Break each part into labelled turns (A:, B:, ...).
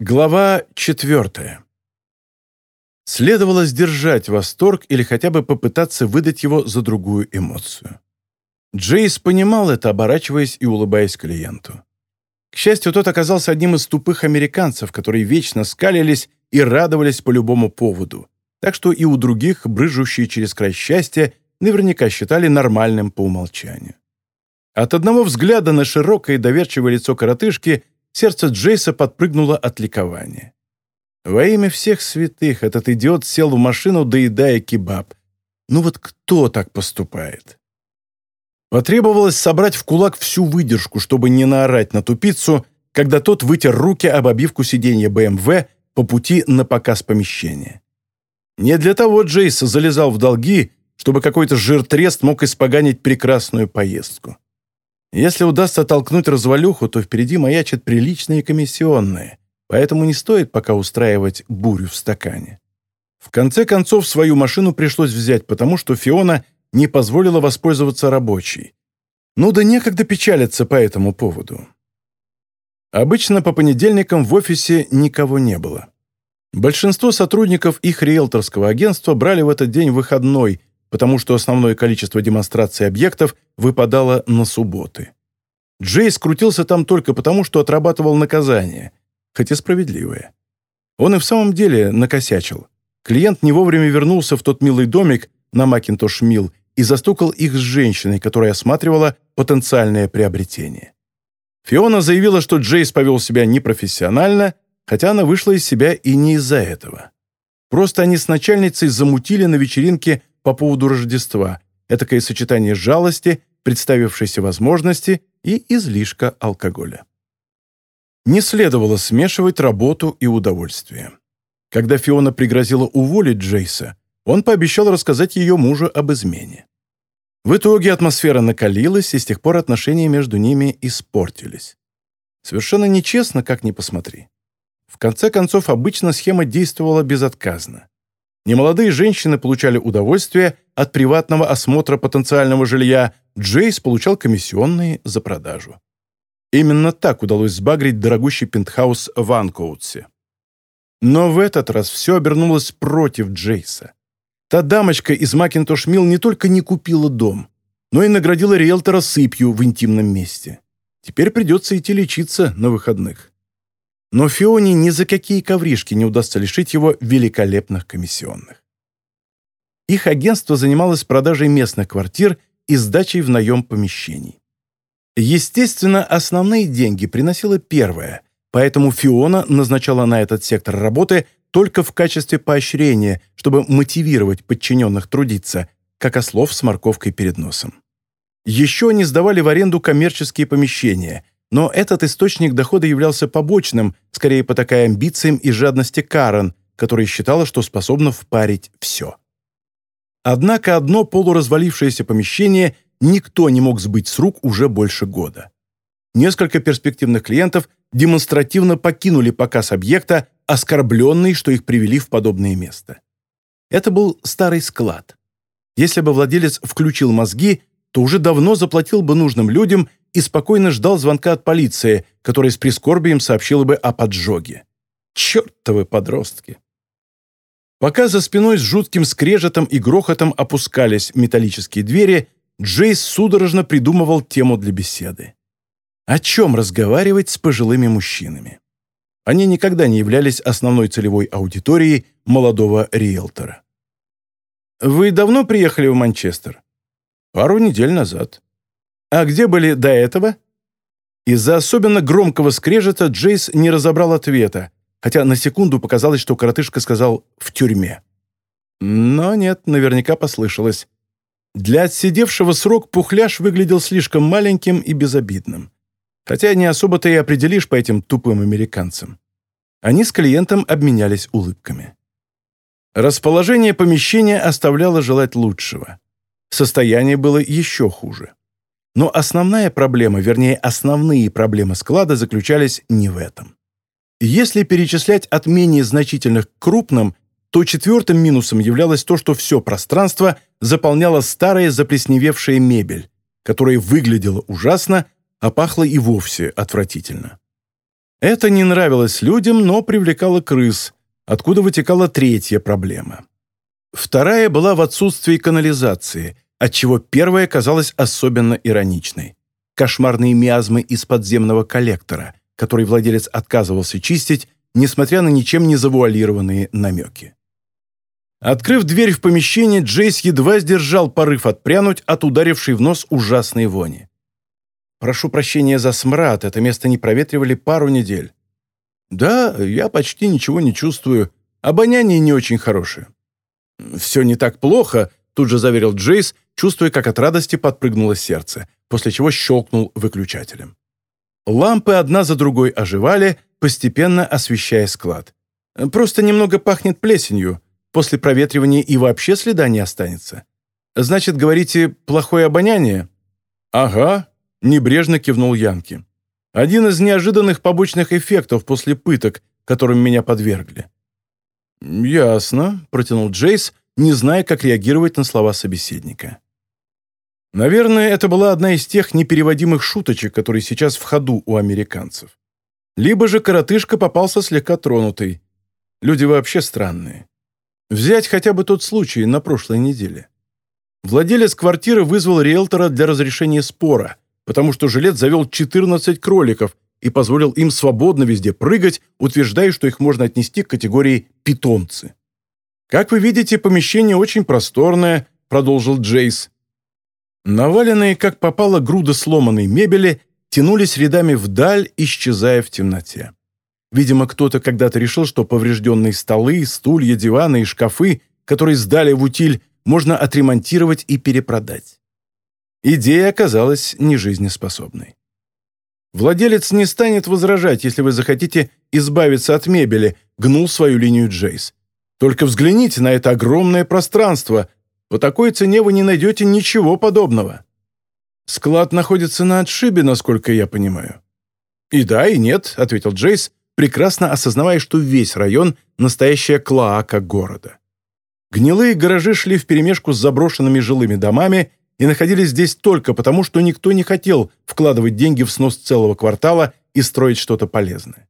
A: Глава четвертая. Следовало сдержать восторг или хотя бы попытаться выдать его за другую эмоцию. Джейс понимал это, оборачиваясь и улыбаясь клиенту. К счастью, тот оказался одним из тупых американцев, которые вечно скалились и радовались по любому поводу, так что и у других, брыжущие через край счастья, наверняка считали нормальным по умолчанию. От одного взгляда на широкое доверчивое лицо коротышки сердце Джейса подпрыгнуло от ликования. Во имя всех святых этот идиот сел в машину, доедая кебаб. Ну вот кто так поступает? Потребовалось собрать в кулак всю выдержку, чтобы не наорать на тупицу, когда тот вытер руки об обивку сиденья БМВ по пути на показ помещения. Не для того Джейс залезал в долги, чтобы какой-то жиртрест мог испоганить прекрасную поездку. Если удастся толкнуть развалюху, то впереди маячат приличные комиссионные, поэтому не стоит пока устраивать бурю в стакане. В конце концов, свою машину пришлось взять, потому что Фиона не позволила воспользоваться рабочей. Ну да некогда печалиться по этому поводу. Обычно по понедельникам в офисе никого не было. Большинство сотрудников их риэлторского агентства брали в этот день выходной, потому что основное количество демонстраций объектов выпадало на субботы. Джей скрутился там только потому, что отрабатывал наказание, хотя справедливое. Он и в самом деле накосячил. Клиент не вовремя вернулся в тот милый домик на Макинтош Милл и застукал их с женщиной, которая осматривала потенциальное приобретение. Фиона заявила, что Джейс повел себя непрофессионально, хотя она вышла из себя и не из-за этого. Просто они с начальницей замутили на вечеринке по поводу Рождества, этакое сочетание жалости, представившейся возможности и излишка алкоголя. Не следовало смешивать работу и удовольствие. Когда Фиона пригрозила уволить Джейса, он пообещал рассказать ее мужу об измене. В итоге атмосфера накалилась, и с тех пор отношения между ними испортились. Совершенно нечестно, как ни посмотри. В конце концов, обычно схема действовала безотказно. Немолодые женщины получали удовольствие от приватного осмотра потенциального жилья, Джейс получал комиссионные за продажу. Именно так удалось сбагрить дорогущий пентхаус в Анкоутсе. Но в этот раз все обернулось против Джейса. Та дамочка из Макинтош Милл не только не купила дом, но и наградила риэлтора сыпью в интимном месте. Теперь придется идти лечиться на выходных. Но Фионе ни за какие ковришки не удастся лишить его великолепных комиссионных. Их агентство занималось продажей местных квартир и сдачей в наем помещений. Естественно, основные деньги приносила первая, поэтому Фиона назначала на этот сектор работы только в качестве поощрения, чтобы мотивировать подчиненных трудиться, как ослов с морковкой перед носом. Еще они сдавали в аренду коммерческие помещения – но этот источник дохода являлся побочным, скорее по такой амбициям и жадности Карен, которая считала, что способна впарить все. Однако одно полуразвалившееся помещение никто не мог сбыть с рук уже больше года. Несколько перспективных клиентов демонстративно покинули показ объекта, оскорбленные, что их привели в подобное место. Это был старый склад. Если бы владелец включил мозги, то уже давно заплатил бы нужным людям и спокойно ждал звонка от полиции, которая с прискорбием сообщила бы о поджоге. Чертовы подростки! Пока за спиной с жутким скрежетом и грохотом опускались металлические двери, Джейс судорожно придумывал тему для беседы. О чем разговаривать с пожилыми мужчинами? Они никогда не являлись основной целевой аудиторией молодого риэлтора. «Вы давно приехали в Манчестер?» «Пару недель назад». А где были до этого? Из-за особенно громкого скрежета Джейс не разобрал ответа, хотя на секунду показалось, что коротышка сказал «в тюрьме». Но нет, наверняка послышалось. Для отсидевшего срок пухляш выглядел слишком маленьким и безобидным. Хотя не особо-то и определишь по этим тупым американцам. Они с клиентом обменялись улыбками. Расположение помещения оставляло желать лучшего. Состояние было еще хуже. Но основная проблема, вернее, основные проблемы склада заключались не в этом. Если перечислять от менее значительных к крупным, то четвертым минусом являлось то, что все пространство заполняла старая заплесневевшая мебель, которая выглядела ужасно, а пахла и вовсе отвратительно. Это не нравилось людям, но привлекало крыс, откуда вытекала третья проблема. Вторая была в отсутствии канализации, отчего первая казалась особенно ироничной. Кошмарные миазмы из подземного коллектора, который владелец отказывался чистить, несмотря на ничем не завуалированные намеки. Открыв дверь в помещение, Джейс едва сдержал порыв отпрянуть от ударившей в нос ужасной вони. «Прошу прощения за смрад, это место не проветривали пару недель». «Да, я почти ничего не чувствую. Обоняние не очень хорошее». «Все не так плохо», — тут же заверил Джейс, чувствуя, как от радости подпрыгнуло сердце, после чего щелкнул выключателем. Лампы одна за другой оживали, постепенно освещая склад. «Просто немного пахнет плесенью. После проветривания и вообще следа не останется. Значит, говорите, плохое обоняние?» «Ага», — небрежно кивнул Янки. «Один из неожиданных побочных эффектов после пыток, которым меня подвергли». «Ясно», — протянул Джейс, не зная, как реагировать на слова собеседника. Наверное, это была одна из тех непереводимых шуточек, которые сейчас в ходу у американцев. Либо же коротышка попался слегка тронутый. Люди вообще странные. Взять хотя бы тот случай на прошлой неделе. Владелец квартиры вызвал риэлтора для разрешения спора, потому что жилец завел 14 кроликов и позволил им свободно везде прыгать, утверждая, что их можно отнести к категории «питомцы». «Как вы видите, помещение очень просторное», — продолжил Джейс. Наваленные, как попало, груда сломанной мебели тянулись рядами вдаль, исчезая в темноте. Видимо, кто-то когда-то решил, что поврежденные столы, стулья, диваны и шкафы, которые сдали в утиль, можно отремонтировать и перепродать. Идея оказалась нежизнеспособной. «Владелец не станет возражать, если вы захотите избавиться от мебели», гнул свою линию Джейс. «Только взгляните на это огромное пространство. По такой цене вы не найдете ничего подобного». «Склад находится на отшибе, насколько я понимаю». «И да, и нет», — ответил Джейс, прекрасно осознавая, что весь район – настоящая клоака города. Гнилые гаражи шли вперемешку с заброшенными жилыми домами и находились здесь только потому, что никто не хотел вкладывать деньги в снос целого квартала и строить что-то полезное.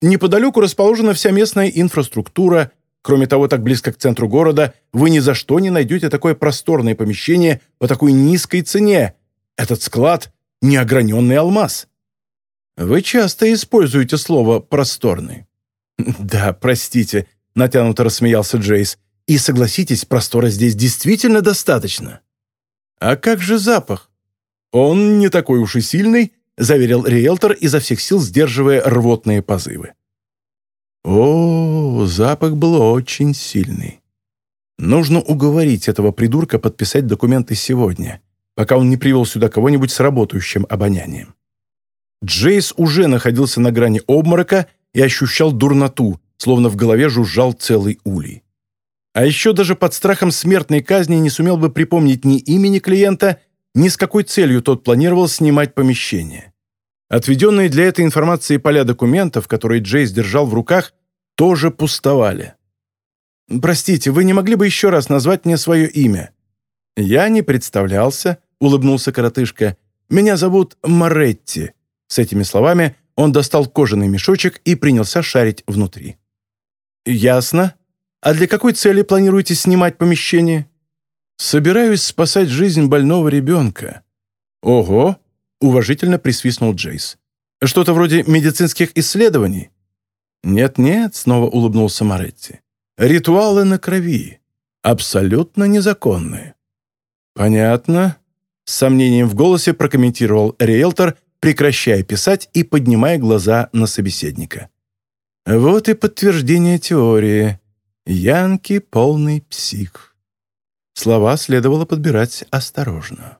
A: Неподалеку расположена вся местная инфраструктура. Кроме того, так близко к центру города вы ни за что не найдете такое просторное помещение по такой низкой цене. Этот склад – неограненный алмаз. Вы часто используете слово «просторный». «Да, простите», — натянуто рассмеялся Джейс. «И согласитесь, простора здесь действительно достаточно». «А как же запах?» «Он не такой уж и сильный», — заверил риэлтор, изо всех сил сдерживая рвотные позывы. О, запах был очень сильный. Нужно уговорить этого придурка подписать документы сегодня, пока он не привел сюда кого-нибудь с работающим обонянием. Джейс уже находился на грани обморока и ощущал дурноту, словно в голове жужжал целый улей. А еще даже под страхом смертной казни не сумел бы припомнить ни имени клиента, ни с какой целью тот планировал снимать помещение. Отведенные для этой информации поля документов, которые Джейс держал в руках, тоже пустовали. «Простите, вы не могли бы еще раз назвать мне свое имя?» «Я не представлялся», — улыбнулся коротышка. «Меня зовут Моретти. С этими словами он достал кожаный мешочек и принялся шарить внутри. «Ясно. А для какой цели планируете снимать помещение?» «Собираюсь спасать жизнь больного ребенка». «Ого!» — уважительно присвистнул Джейс. «Что-то вроде медицинских исследований?» «Нет-нет», — снова улыбнулся Моретти. «Ритуалы на крови. Абсолютно незаконные». «Понятно», — с сомнением в голосе прокомментировал риэлтор, прекращая писать и поднимая глаза на собеседника. Вот и подтверждение теории. Янки — полный псих. Слова следовало подбирать осторожно.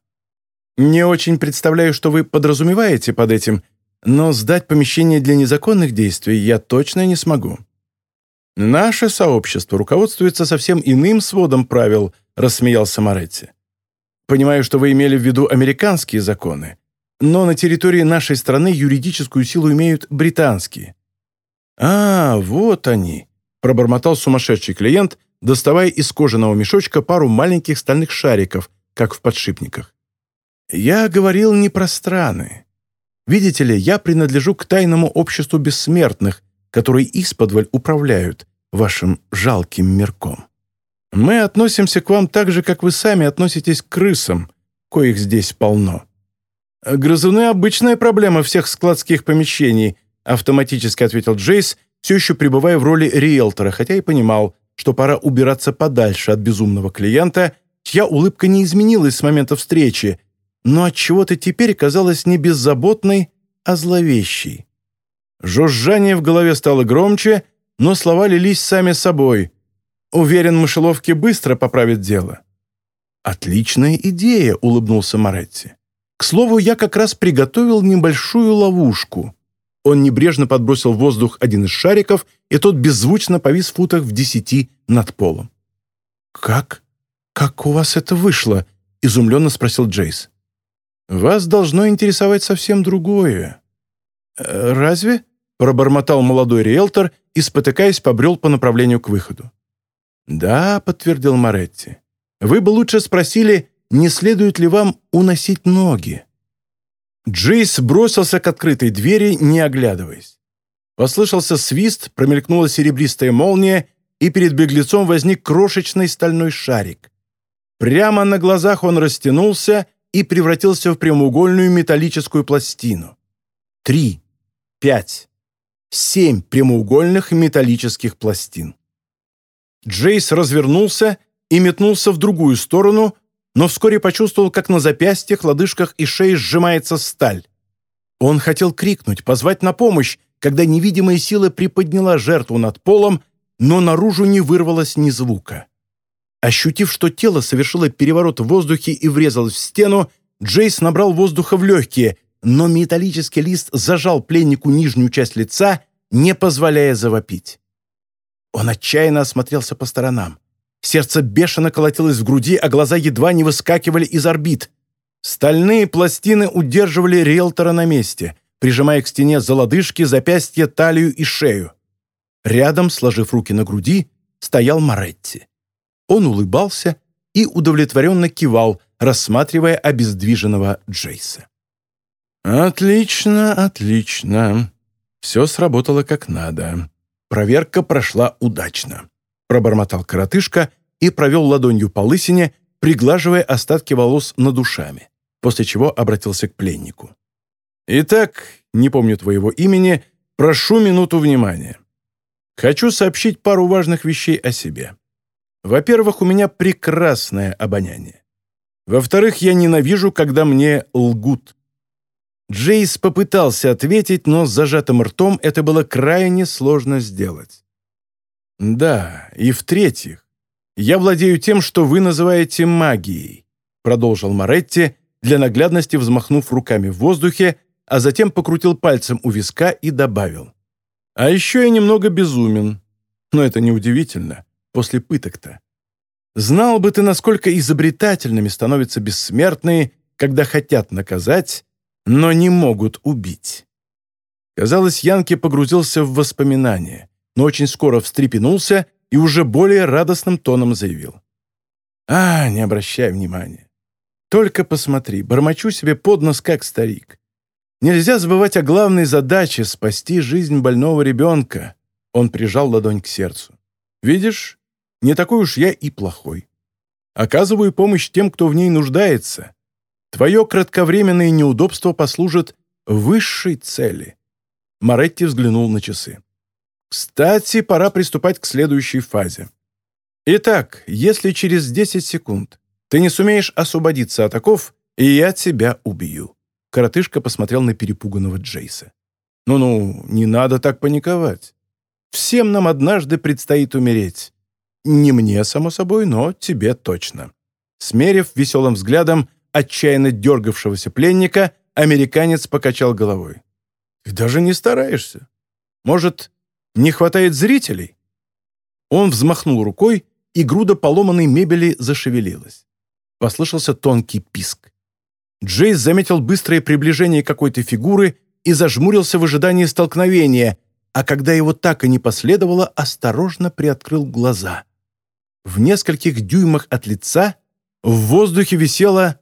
A: Не очень представляю, что вы подразумеваете под этим, но сдать помещение для незаконных действий я точно не смогу. Наше сообщество руководствуется совсем иным сводом правил, рассмеялся Моретти. Понимаю, что вы имели в виду американские законы, но на территории нашей страны юридическую силу имеют британские». «А, вот они», — пробормотал сумасшедший клиент, доставая из кожаного мешочка пару маленьких стальных шариков, как в подшипниках. «Я говорил не про страны. Видите ли, я принадлежу к тайному обществу бессмертных, которые исподволь управляют вашим жалким мирком. Мы относимся к вам так же, как вы сами относитесь к крысам, коих здесь полно. Грызуны — обычная проблема всех складских помещений, автоматически ответил Джейс, все еще пребывая в роли риэлтора, хотя и понимал, что пора убираться подальше от безумного клиента, чья улыбка не изменилась с момента встречи, но от чего то теперь казалась не беззаботной, а зловещей. Жужжание в голове стало громче, но слова лились сами собой. Уверен, мышеловки быстро поправят дело. «Отличная идея», — улыбнулся Моретти. «К слову, я как раз приготовил небольшую ловушку». Он небрежно подбросил в воздух один из шариков, и тот беззвучно повис в футах в десяти над полом. «Как? Как у вас это вышло?» — изумленно спросил Джейс. «Вас должно интересовать совсем другое». «Э, «Разве?» — пробормотал молодой риэлтор и, спотыкаясь, побрел по направлению к выходу. «Да», — подтвердил Моретти. «Вы бы лучше спросили, не следует ли вам уносить ноги?» Джейс бросился к открытой двери, не оглядываясь. Послышался свист, промелькнула серебристая молния, и перед беглецом возник крошечный стальной шарик. Прямо на глазах он растянулся и превратился в прямоугольную металлическую пластину. Три, пять, семь прямоугольных металлических пластин. Джейс развернулся и метнулся в другую сторону, но вскоре почувствовал, как на запястьях, лодыжках и шее сжимается сталь. Он хотел крикнуть, позвать на помощь, когда невидимая сила приподняла жертву над полом, но наружу не вырвалось ни звука. Ощутив, что тело совершило переворот в воздухе и врезалось в стену, Джейс набрал воздуха в легкие, но металлический лист зажал пленнику нижнюю часть лица, не позволяя завопить. Он отчаянно осмотрелся по сторонам. Сердце бешено колотилось в груди, а глаза едва не выскакивали из орбит. Стальные пластины удерживали риэлтора на месте, прижимая к стене за лодыжки, запястья, талию и шею. Рядом, сложив руки на груди, стоял Моретти. Он улыбался и удовлетворенно кивал, рассматривая обездвиженного Джейса. «Отлично, отлично. Все сработало как надо. Проверка прошла удачно пробормотал коротышка и провел ладонью по лысине, приглаживая остатки волос над душами, после чего обратился к пленнику. «Итак, не помню твоего имени, прошу минуту внимания. Хочу сообщить пару важных вещей о себе. Во-первых, у меня прекрасное обоняние. Во-вторых, я ненавижу, когда мне лгут. Джейс попытался ответить, но с зажатым ртом это было крайне сложно сделать. «Да, и в-третьих, я владею тем, что вы называете магией», продолжил Моретти, для наглядности взмахнув руками в воздухе, а затем покрутил пальцем у виска и добавил. «А еще я немного безумен. Но это неудивительно, после пыток-то. Знал бы ты, насколько изобретательными становятся бессмертные, когда хотят наказать, но не могут убить». Казалось, Янки погрузился в воспоминания но очень скоро встрепенулся и уже более радостным тоном заявил. «А, не обращай внимания. Только посмотри, бормочу себе под нос, как старик. Нельзя забывать о главной задаче — спасти жизнь больного ребенка». Он прижал ладонь к сердцу. «Видишь, не такой уж я и плохой. Оказываю помощь тем, кто в ней нуждается. Твое кратковременное неудобство послужит высшей цели». Моретти взглянул на часы. Кстати, пора приступать к следующей фазе. Итак, если через 10 секунд ты не сумеешь освободиться от оков, и я тебя убью. Коротышка посмотрел на перепуганного Джейса. «Ну-ну, не надо так паниковать. Всем нам однажды предстоит умереть. Не мне, само собой, но тебе точно». Смерив веселым взглядом отчаянно дергавшегося пленника, американец покачал головой. «Ты даже не стараешься. Может, не хватает зрителей?» Он взмахнул рукой, и груда поломанной мебели зашевелилась. Послышался тонкий писк. Джейс заметил быстрое приближение какой-то фигуры и зажмурился в ожидании столкновения, а когда его так и не последовало, осторожно приоткрыл глаза. В нескольких дюймах от лица в воздухе висела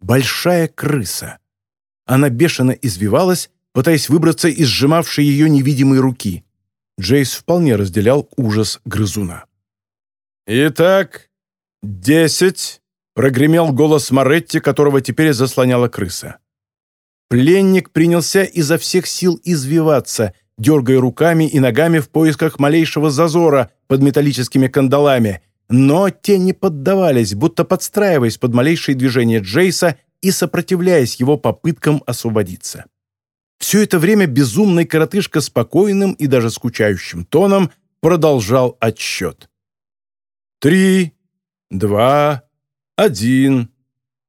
A: большая крыса. Она бешено извивалась, пытаясь выбраться из сжимавшей ее невидимой руки. Джейс вполне разделял ужас грызуна. «Итак, десять!» — прогремел голос Моретти, которого теперь заслоняла крыса. Пленник принялся изо всех сил извиваться, дергая руками и ногами в поисках малейшего зазора под металлическими кандалами, но те не поддавались, будто подстраиваясь под малейшие движения Джейса и сопротивляясь его попыткам освободиться. Все это время безумный коротышка спокойным и даже скучающим тоном продолжал отсчет. «Три, два, один,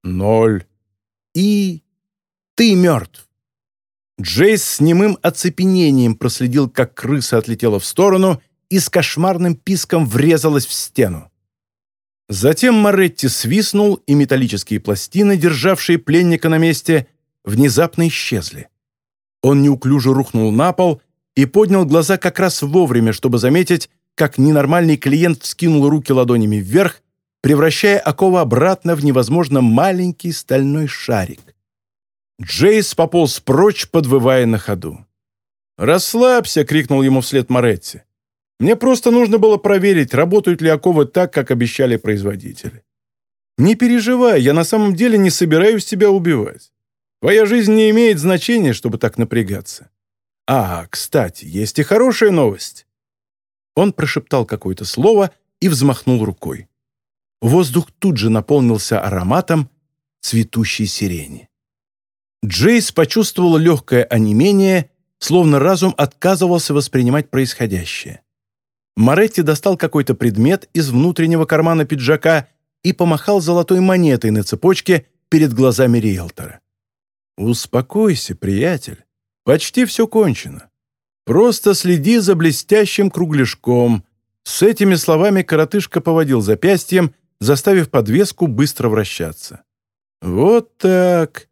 A: ноль. И ты мертв!» Джейс с немым оцепенением проследил, как крыса отлетела в сторону и с кошмарным писком врезалась в стену. Затем Моретти свистнул, и металлические пластины, державшие пленника на месте, внезапно исчезли. Он неуклюже рухнул на пол и поднял глаза как раз вовремя, чтобы заметить, как ненормальный клиент вскинул руки ладонями вверх, превращая оковы обратно в невозможно маленький стальной шарик. Джейс пополз прочь, подвывая на ходу. «Расслабься!» — крикнул ему вслед Моретти. Мне просто нужно было проверить, работают ли оковы так, как обещали производители. Не переживай, я на самом деле не собираюсь тебя убивать. Твоя жизнь не имеет значения, чтобы так напрягаться. А, кстати, есть и хорошая новость. Он прошептал какое-то слово и взмахнул рукой. Воздух тут же наполнился ароматом цветущей сирени. Джейс почувствовал легкое онемение, словно разум отказывался воспринимать происходящее. Моретти достал какой-то предмет из внутреннего кармана пиджака и помахал золотой монетой на цепочке перед глазами риэлтора. «Успокойся, приятель. Почти все кончено. Просто следи за блестящим кругляшком». С этими словами коротышка поводил запястьем, заставив подвеску быстро вращаться. «Вот так.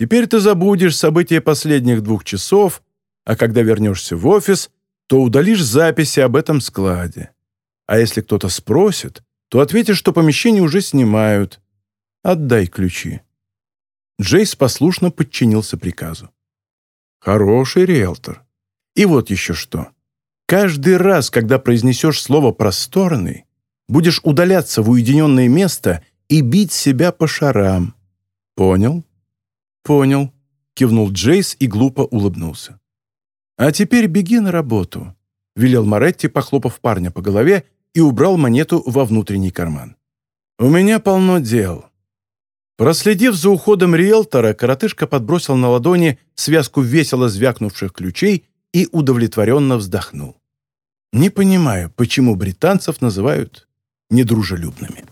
A: Теперь ты забудешь события последних двух часов, а когда вернешься в офис, то удалишь записи об этом складе. А если кто-то спросит, то ответишь, что помещение уже снимают. Отдай ключи». Джейс послушно подчинился приказу. «Хороший риэлтор. И вот еще что. Каждый раз, когда произнесешь слово «просторный», будешь удаляться в уединенное место и бить себя по шарам. Понял?» «Понял», — кивнул Джейс и глупо улыбнулся. «А теперь беги на работу», — велел Моретти, похлопав парня по голове и убрал монету во внутренний карман. «У меня полно дел». Проследив за уходом риэлтора, коротышка подбросил на ладони связку весело звякнувших ключей и удовлетворенно вздохнул. «Не понимаю, почему британцев называют недружелюбными».